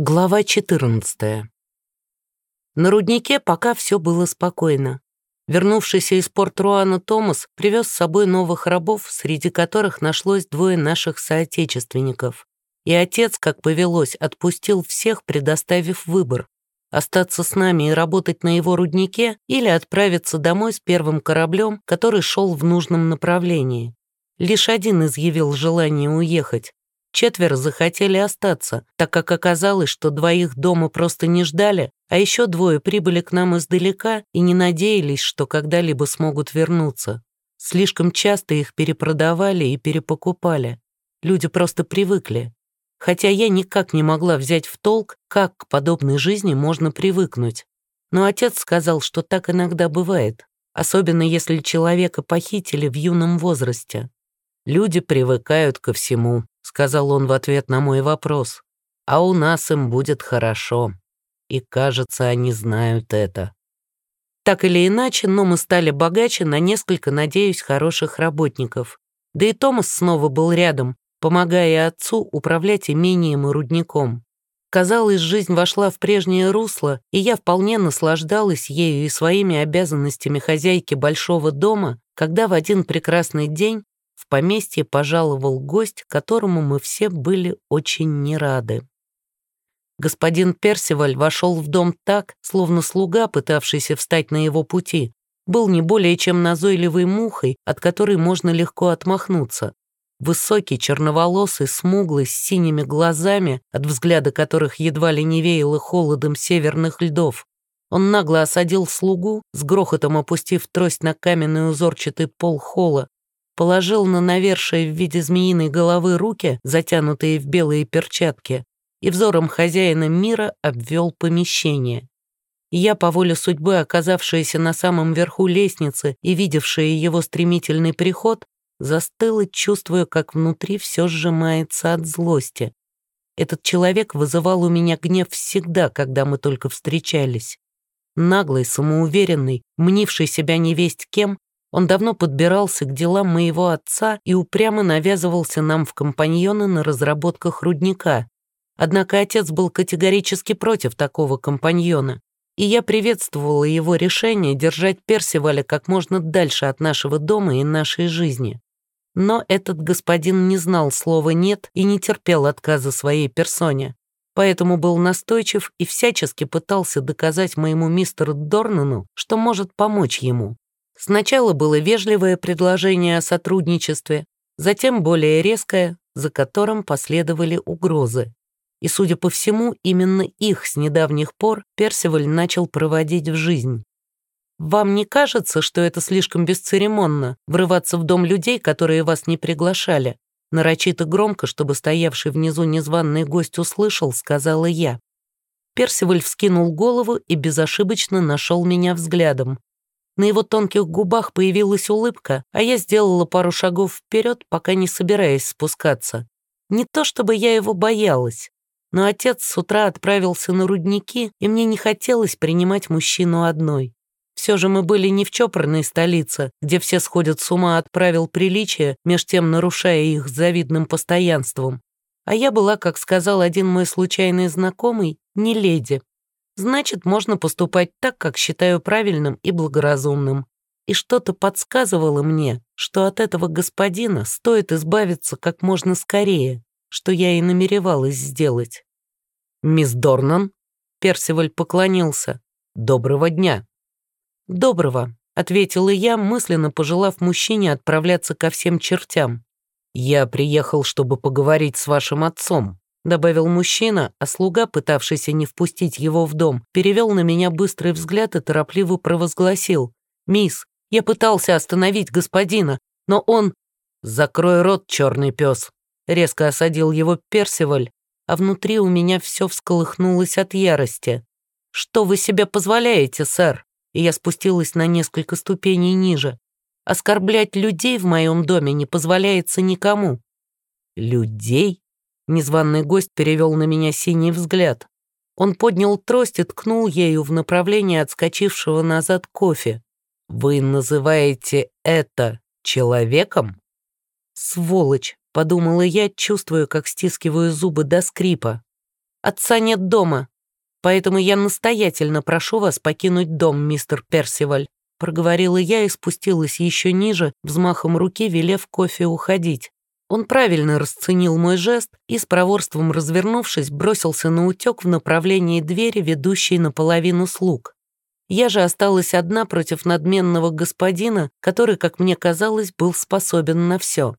Глава 14. На руднике пока все было спокойно. Вернувшийся из Порт-Руана Томас привез с собой новых рабов, среди которых нашлось двое наших соотечественников. И отец, как повелось, отпустил всех, предоставив выбор — остаться с нами и работать на его руднике или отправиться домой с первым кораблем, который шел в нужном направлении. Лишь один изъявил желание уехать, Четверо захотели остаться, так как оказалось, что двоих дома просто не ждали, а еще двое прибыли к нам издалека и не надеялись, что когда-либо смогут вернуться. Слишком часто их перепродавали и перепокупали. Люди просто привыкли. Хотя я никак не могла взять в толк, как к подобной жизни можно привыкнуть. Но отец сказал, что так иногда бывает, особенно если человека похитили в юном возрасте. Люди привыкают ко всему, сказал он в ответ на мой вопрос. «А у нас им будет хорошо. И, кажется, они знают это». Так или иначе, но мы стали богаче на несколько, надеюсь, хороших работников. Да и Томас снова был рядом, помогая отцу управлять имением и рудником. Казалось, жизнь вошла в прежнее русло, и я вполне наслаждалась ею и своими обязанностями хозяйки большого дома, когда в один прекрасный день в поместье пожаловал гость, которому мы все были очень не рады. Господин Персиваль вошел в дом так, словно слуга, пытавшийся встать на его пути, был не более чем назойливой мухой, от которой можно легко отмахнуться. Высокий, черноволосый, смуглый, с синими глазами, от взгляда которых едва ли не веяло холодом северных льдов. Он нагло осадил слугу, с грохотом опустив трость на каменный узорчатый пол холла, положил на навершие в виде змеиной головы руки, затянутые в белые перчатки, и взором хозяина мира обвел помещение. я, по воле судьбы, оказавшаяся на самом верху лестницы и видевшая его стремительный приход, застыла, чувствуя, как внутри все сжимается от злости. Этот человек вызывал у меня гнев всегда, когда мы только встречались. Наглый, самоуверенный, мнивший себя невесть кем, он давно подбирался к делам моего отца и упрямо навязывался нам в компаньоны на разработках рудника. Однако отец был категорически против такого компаньона, и я приветствовала его решение держать Персиваля как можно дальше от нашего дома и нашей жизни. Но этот господин не знал слова «нет» и не терпел отказа своей персоне, поэтому был настойчив и всячески пытался доказать моему мистеру Дорнану, что может помочь ему. Сначала было вежливое предложение о сотрудничестве, затем более резкое, за которым последовали угрозы. И, судя по всему, именно их с недавних пор Персиваль начал проводить в жизнь. Вам не кажется, что это слишком бесцеремонно врываться в дом людей, которые вас не приглашали? Нарочито громко, чтобы стоявший внизу незваный гость услышал, сказала я. Персиваль вскинул голову и безошибочно нашел меня взглядом. На его тонких губах появилась улыбка, а я сделала пару шагов вперед, пока не собираясь спускаться. Не то чтобы я его боялась, но отец с утра отправился на рудники, и мне не хотелось принимать мужчину одной. Все же мы были не в чопорной столице, где все сходят с ума от правил приличия, меж тем нарушая их завидным постоянством. А я была, как сказал один мой случайный знакомый, не леди. Значит, можно поступать так, как считаю правильным и благоразумным. И что-то подсказывало мне, что от этого господина стоит избавиться как можно скорее, что я и намеревалась сделать. «Мисс Дорнан?» Персиваль поклонился. «Доброго дня». «Доброго», — ответила я, мысленно пожелав мужчине отправляться ко всем чертям. «Я приехал, чтобы поговорить с вашим отцом», добавил мужчина, а слуга, пытавшийся не впустить его в дом, перевел на меня быстрый взгляд и торопливо провозгласил. «Мисс, я пытался остановить господина, но он...» «Закрой рот, черный пес!» Резко осадил его Персиваль, а внутри у меня все всколыхнулось от ярости. «Что вы себе позволяете, сэр?» И я спустилась на несколько ступеней ниже. «Оскорблять людей в моем доме не позволяется никому». «Людей?» Незваный гость перевел на меня синий взгляд. Он поднял трость и ткнул ею в направлении отскочившего назад кофе. «Вы называете это человеком?» «Сволочь», — подумала я, чувствуя, как стискиваю зубы до скрипа. Отца нет дома, поэтому я настоятельно прошу вас покинуть дом, мистер Персиваль», проговорила я и спустилась еще ниже, взмахом руки велев кофе уходить. Он правильно расценил мой жест и, с проворством развернувшись, бросился на утек в направлении двери, ведущей наполовину слуг. Я же осталась одна против надменного господина, который, как мне казалось, был способен на все.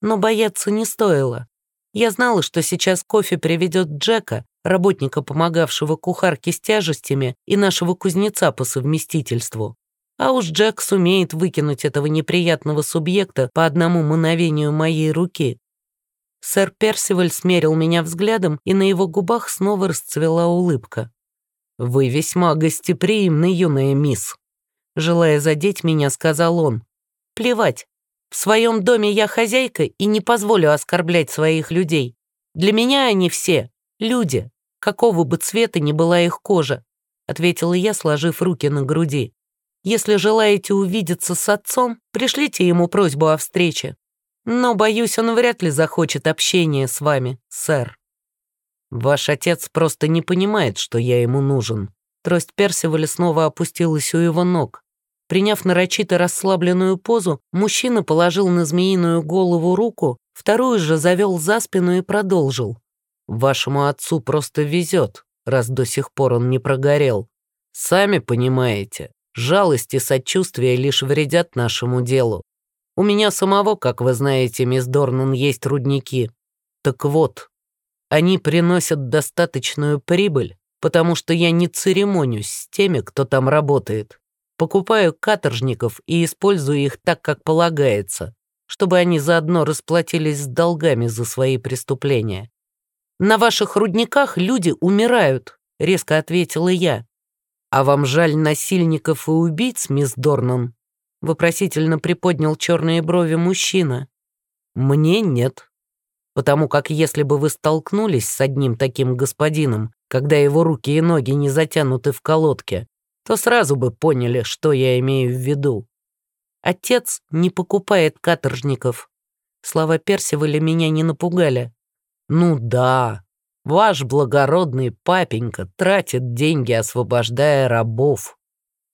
Но бояться не стоило. Я знала, что сейчас кофе приведет Джека, работника, помогавшего кухарке с тяжестями, и нашего кузнеца по совместительству. А уж Джек сумеет выкинуть этого неприятного субъекта по одному мановению моей руки. Сэр Персиваль смерил меня взглядом, и на его губах снова расцвела улыбка. «Вы весьма гостеприимны, юная мисс», — желая задеть меня, сказал он. «Плевать, в своем доме я хозяйка и не позволю оскорблять своих людей. Для меня они все люди, какого бы цвета ни была их кожа», ответила я, сложив руки на груди. «Если желаете увидеться с отцом, пришлите ему просьбу о встрече. Но, боюсь, он вряд ли захочет общения с вами, сэр». «Ваш отец просто не понимает, что я ему нужен». Трость Персиваля снова опустилась у его ног. Приняв нарочито расслабленную позу, мужчина положил на змеиную голову руку, вторую же завел за спину и продолжил. «Вашему отцу просто везет, раз до сих пор он не прогорел. Сами понимаете, жалость и сочувствие лишь вредят нашему делу. У меня самого, как вы знаете, мисс Дорнан, есть рудники. Так вот, они приносят достаточную прибыль, потому что я не церемонюсь с теми, кто там работает. Покупаю каторжников и использую их так, как полагается, чтобы они заодно расплатились с долгами за свои преступления. «На ваших рудниках люди умирают», — резко ответила я. «А вам жаль насильников и убийц, мисс Дорнан?» — вопросительно приподнял черные брови мужчина. «Мне нет. Потому как если бы вы столкнулись с одним таким господином, когда его руки и ноги не затянуты в колодке, то сразу бы поняли, что я имею в виду. Отец не покупает каторжников. Слова Персиваля меня не напугали. Ну да, ваш благородный папенька тратит деньги, освобождая рабов.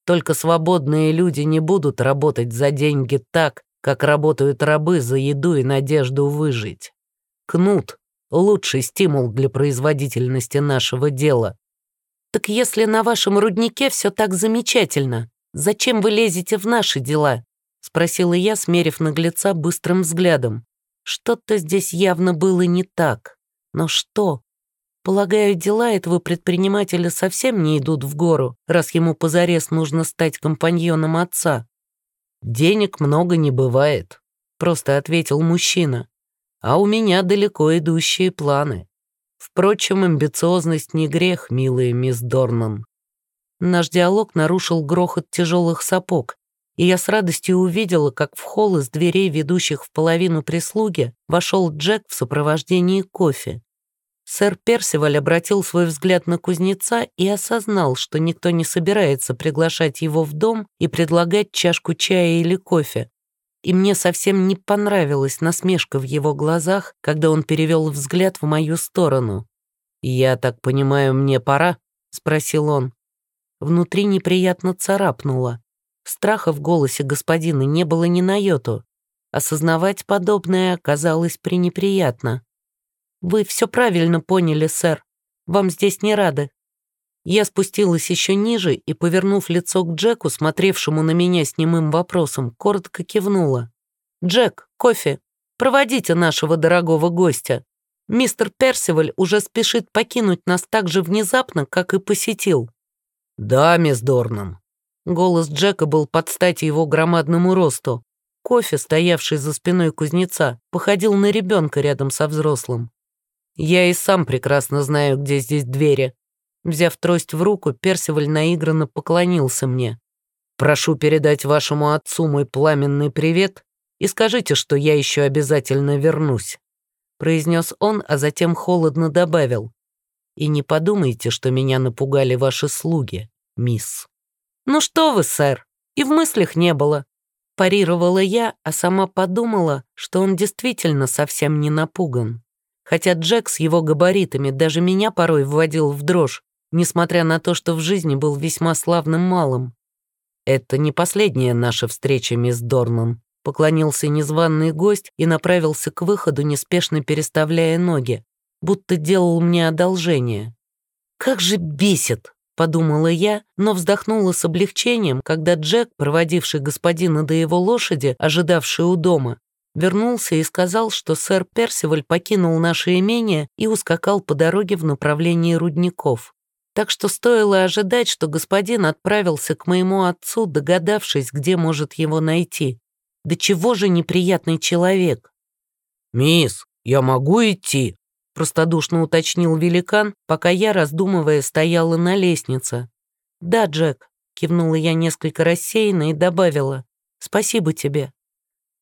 Только свободные люди не будут работать за деньги так, как работают рабы за еду и надежду выжить. Кнут — лучший стимул для производительности нашего дела. «Так если на вашем руднике все так замечательно, зачем вы лезете в наши дела?» — спросила я, смерив наглеца быстрым взглядом. Что-то здесь явно было не так. Но что? Полагаю, дела этого предпринимателя совсем не идут в гору, раз ему позарез нужно стать компаньоном отца. «Денег много не бывает», — просто ответил мужчина. «А у меня далеко идущие планы. Впрочем, амбициозность не грех, милая мисс Дорнан. Наш диалог нарушил грохот тяжелых сапог, и я с радостью увидела, как в холл из дверей, ведущих в половину прислуги, вошел Джек в сопровождении кофе. Сэр Персиваль обратил свой взгляд на кузнеца и осознал, что никто не собирается приглашать его в дом и предлагать чашку чая или кофе, и мне совсем не понравилась насмешка в его глазах, когда он перевел взгляд в мою сторону. «Я так понимаю, мне пора?» — спросил он. Внутри неприятно царапнуло. Страха в голосе господина не было ни на йоту. Осознавать подобное оказалось пренеприятно. «Вы все правильно поняли, сэр. Вам здесь не рады. Я спустилась еще ниже и, повернув лицо к Джеку, смотревшему на меня с немым вопросом, коротко кивнула. «Джек, кофе. Проводите нашего дорогого гостя. Мистер Персиваль уже спешит покинуть нас так же внезапно, как и посетил». «Да, мисс Дорнан». Голос Джека был под стать его громадному росту. Кофе, стоявший за спиной кузнеца, походил на ребенка рядом со взрослым. «Я и сам прекрасно знаю, где здесь двери», Взяв трость в руку, Персиваль наигранно поклонился мне. «Прошу передать вашему отцу мой пламенный привет и скажите, что я еще обязательно вернусь», произнес он, а затем холодно добавил. «И не подумайте, что меня напугали ваши слуги, мисс». «Ну что вы, сэр, и в мыслях не было», парировала я, а сама подумала, что он действительно совсем не напуган. Хотя Джек с его габаритами даже меня порой вводил в дрожь, несмотря на то, что в жизни был весьма славным малым. «Это не последняя наша встреча, мисс Дорнан», поклонился незваный гость и направился к выходу, неспешно переставляя ноги, будто делал мне одолжение. «Как же бесит!» — подумала я, но вздохнула с облегчением, когда Джек, проводивший господина до его лошади, ожидавший у дома, вернулся и сказал, что сэр Персиваль покинул наше имение и ускакал по дороге в направлении рудников. Так что стоило ожидать, что господин отправился к моему отцу, догадавшись, где может его найти. Да чего же неприятный человек? «Мисс, я могу идти?» простодушно уточнил великан, пока я, раздумывая, стояла на лестнице. «Да, Джек», — кивнула я несколько рассеянно и добавила, «спасибо тебе».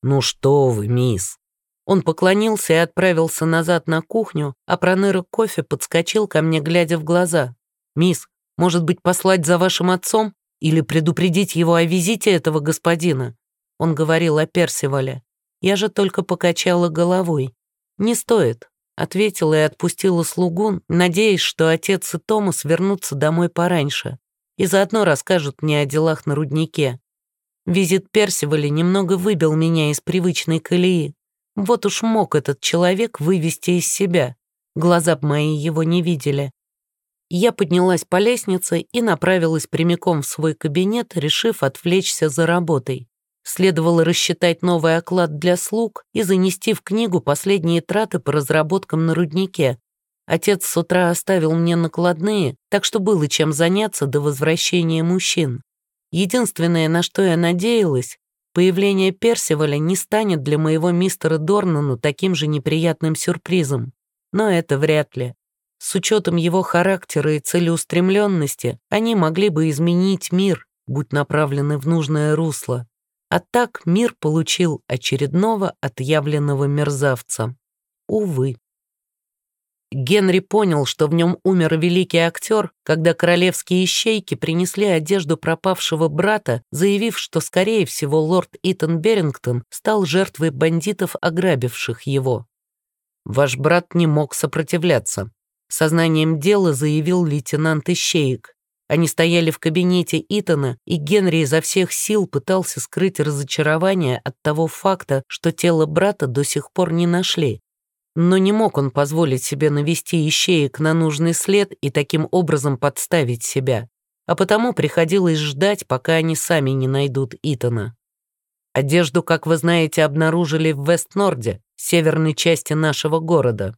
«Ну что вы, мисс!» Он поклонился и отправился назад на кухню, а проныра кофе подскочил ко мне, глядя в глаза. «Мисс, может быть, послать за вашим отцом или предупредить его о визите этого господина?» Он говорил о Персивале. Я же только покачала головой. «Не стоит», — ответила и отпустила слугу, надеясь, что отец и Томас вернутся домой пораньше и заодно расскажут мне о делах на руднике. Визит Персиваля немного выбил меня из привычной колеи. Вот уж мог этот человек вывести из себя. Глаза б мои его не видели. Я поднялась по лестнице и направилась прямиком в свой кабинет, решив отвлечься за работой. Следовало рассчитать новый оклад для слуг и занести в книгу последние траты по разработкам на руднике. Отец с утра оставил мне накладные, так что было чем заняться до возвращения мужчин. Единственное, на что я надеялась, появление Персиваля не станет для моего мистера Дорнану таким же неприятным сюрпризом. Но это вряд ли. С учетом его характера и целеустремленности, они могли бы изменить мир, будь направлены в нужное русло. А так мир получил очередного отъявленного мерзавца. Увы. Генри понял, что в нем умер великий актер, когда королевские ищейки принесли одежду пропавшего брата, заявив, что, скорее всего, лорд Итан Берингтон стал жертвой бандитов, ограбивших его. «Ваш брат не мог сопротивляться», — сознанием дела заявил лейтенант Ищеек. Они стояли в кабинете Итана, и Генри изо всех сил пытался скрыть разочарование от того факта, что тело брата до сих пор не нашли. Но не мог он позволить себе навести ищеек на нужный след и таким образом подставить себя. А потому приходилось ждать, пока они сами не найдут Итана. Одежду, как вы знаете, обнаружили в Вест-Норде, северной части нашего города.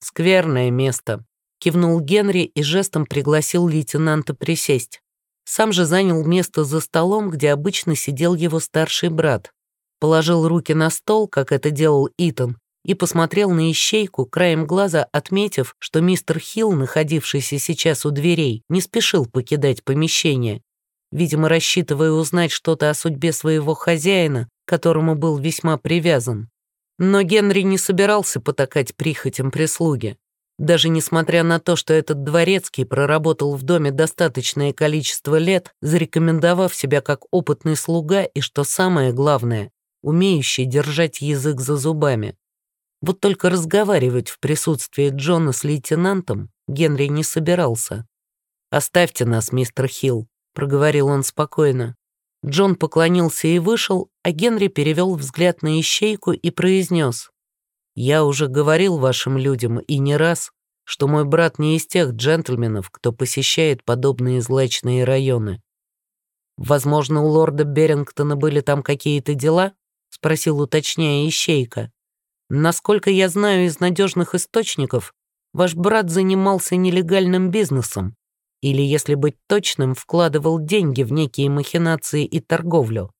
Скверное место. Кивнул Генри и жестом пригласил лейтенанта присесть. Сам же занял место за столом, где обычно сидел его старший брат. Положил руки на стол, как это делал Итан, и посмотрел на ищейку, краем глаза отметив, что мистер Хилл, находившийся сейчас у дверей, не спешил покидать помещение, видимо, рассчитывая узнать что-то о судьбе своего хозяина, которому был весьма привязан. Но Генри не собирался потакать прихотям прислуги. Даже несмотря на то, что этот дворецкий проработал в доме достаточное количество лет, зарекомендовав себя как опытный слуга и, что самое главное, умеющий держать язык за зубами. Вот только разговаривать в присутствии Джона с лейтенантом Генри не собирался. «Оставьте нас, мистер Хилл», — проговорил он спокойно. Джон поклонился и вышел, а Генри перевел взгляд на ищейку и произнес. «Я уже говорил вашим людям, и не раз, что мой брат не из тех джентльменов, кто посещает подобные злачные районы. Возможно, у лорда Берингтона были там какие-то дела?» — спросил уточняя ищейка. Насколько я знаю из надежных источников, ваш брат занимался нелегальным бизнесом. Или, если быть точным, вкладывал деньги в некие махинации и торговлю.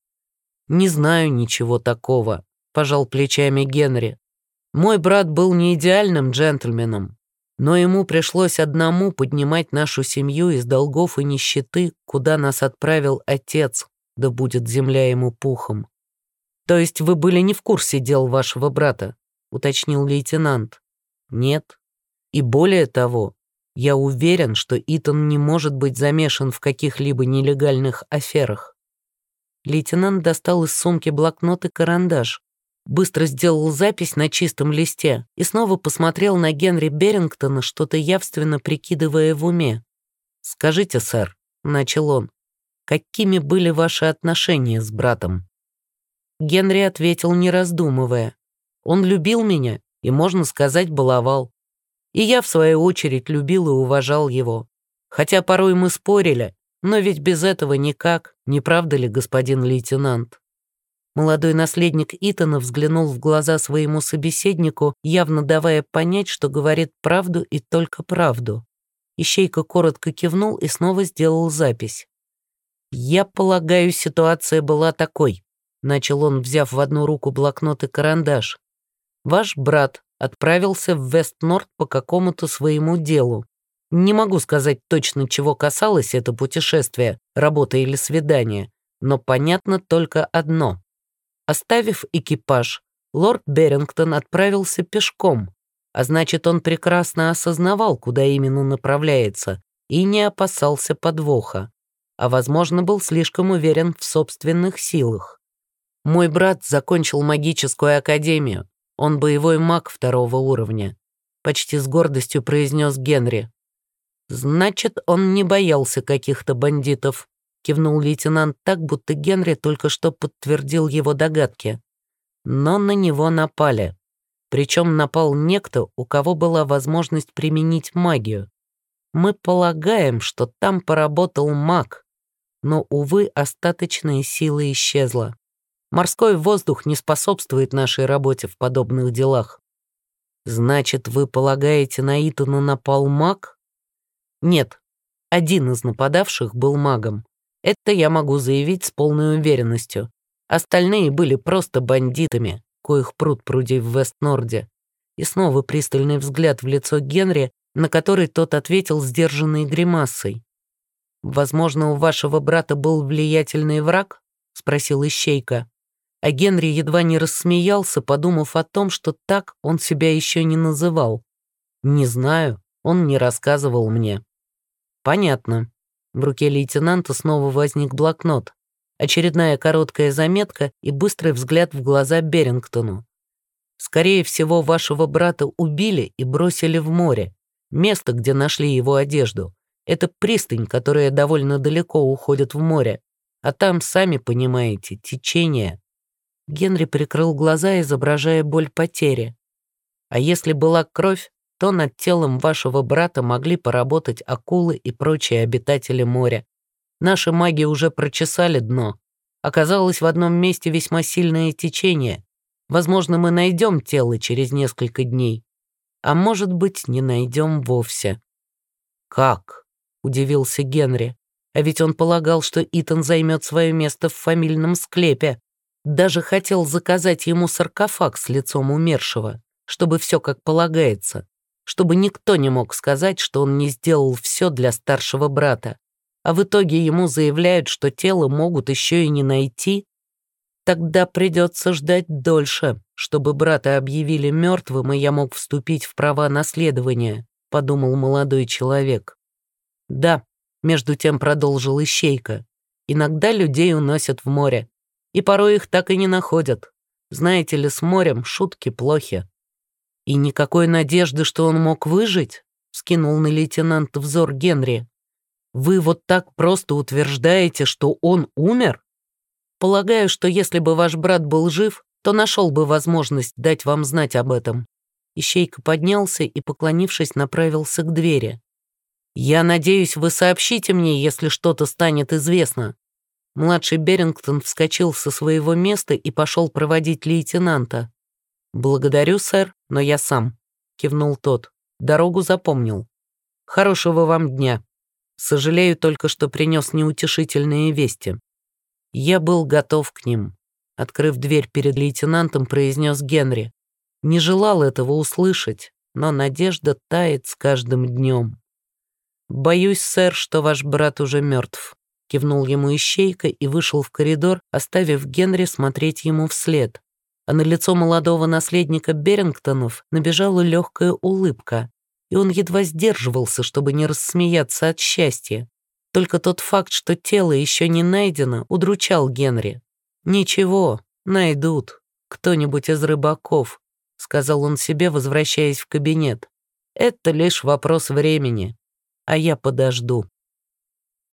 Не знаю ничего такого, пожал плечами Генри. Мой брат был не идеальным джентльменом, но ему пришлось одному поднимать нашу семью из долгов и нищеты, куда нас отправил отец, да будет земля ему пухом. «То есть вы были не в курсе дел вашего брата?» — уточнил лейтенант. «Нет. И более того, я уверен, что Итан не может быть замешан в каких-либо нелегальных аферах». Лейтенант достал из сумки блокнот и карандаш. быстро сделал запись на чистом листе и снова посмотрел на Генри Берингтона, что-то явственно прикидывая в уме. «Скажите, сэр», — начал он, — «какими были ваши отношения с братом?» Генри ответил, не раздумывая. «Он любил меня и, можно сказать, баловал. И я, в свою очередь, любил и уважал его. Хотя порой мы спорили, но ведь без этого никак, не правда ли, господин лейтенант?» Молодой наследник Итана взглянул в глаза своему собеседнику, явно давая понять, что говорит правду и только правду. Ищейка коротко кивнул и снова сделал запись. «Я полагаю, ситуация была такой», — начал он, взяв в одну руку блокнот и карандаш. «Ваш брат отправился в Вест-Норд по какому-то своему делу. Не могу сказать точно, чего касалось это путешествие, работа или свидание, но понятно только одно. Оставив экипаж, лорд Берингтон отправился пешком, а значит, он прекрасно осознавал, куда именно направляется, и не опасался подвоха, а, возможно, был слишком уверен в собственных силах. Мой брат закончил магическую академию, он боевой маг второго уровня, почти с гордостью произнес Генри. Значит, он не боялся каких-то бандитов, кивнул лейтенант так, будто Генри только что подтвердил его догадки. Но на него напали. Причем напал некто, у кого была возможность применить магию. Мы полагаем, что там поработал маг, но, увы, остаточная сила исчезла. Морской воздух не способствует нашей работе в подобных делах. Значит, вы полагаете, на Итана напал маг? Нет, один из нападавших был магом. Это я могу заявить с полной уверенностью. Остальные были просто бандитами коих пруд пруди в Вест-Норде. И снова пристальный взгляд в лицо Генри, на который тот ответил сдержанной гримасой. «Возможно, у вашего брата был влиятельный враг?» — спросил Ищейка. А Генри едва не рассмеялся, подумав о том, что так он себя еще не называл. «Не знаю, он не рассказывал мне». «Понятно». В руке лейтенанта снова возник блокнот. Очередная короткая заметка и быстрый взгляд в глаза Берингтону. «Скорее всего, вашего брата убили и бросили в море. Место, где нашли его одежду. Это пристань, которая довольно далеко уходит в море. А там, сами понимаете, течение». Генри прикрыл глаза, изображая боль потери. «А если была кровь, то над телом вашего брата могли поработать акулы и прочие обитатели моря. Наши маги уже прочесали дно. Оказалось в одном месте весьма сильное течение. Возможно, мы найдем тело через несколько дней. А может быть, не найдем вовсе. «Как?» — удивился Генри. А ведь он полагал, что Итан займет свое место в фамильном склепе. Даже хотел заказать ему саркофаг с лицом умершего, чтобы все как полагается, чтобы никто не мог сказать, что он не сделал все для старшего брата. А в итоге ему заявляют, что тело могут еще и не найти, тогда придется ждать дольше, чтобы брата объявили мертвым, и я мог вступить в права наследования», — подумал молодой человек. «Да», — между тем продолжил Ищейка, «иногда людей уносят в море, и порой их так и не находят. Знаете ли, с морем шутки плохи». «И никакой надежды, что он мог выжить?» — скинул на лейтенанта взор Генри. Вы вот так просто утверждаете, что он умер? Полагаю, что если бы ваш брат был жив, то нашел бы возможность дать вам знать об этом». Ищейка поднялся и, поклонившись, направился к двери. «Я надеюсь, вы сообщите мне, если что-то станет известно». Младший Берингтон вскочил со своего места и пошел проводить лейтенанта. «Благодарю, сэр, но я сам», — кивнул тот. «Дорогу запомнил. Хорошего вам дня». Сожалею только, что принес неутешительные вести. Я был готов к ним. Открыв дверь перед лейтенантом, произнес Генри. Не желал этого услышать, но надежда тает с каждым днем. «Боюсь, сэр, что ваш брат уже мертв», — кивнул ему ищейка и вышел в коридор, оставив Генри смотреть ему вслед. А на лицо молодого наследника Берингтонов набежала легкая улыбка и он едва сдерживался, чтобы не рассмеяться от счастья. Только тот факт, что тело еще не найдено, удручал Генри. «Ничего, найдут. кто-нибудь из рыбаков», — сказал он себе, возвращаясь в кабинет. «Это лишь вопрос времени, а я подожду».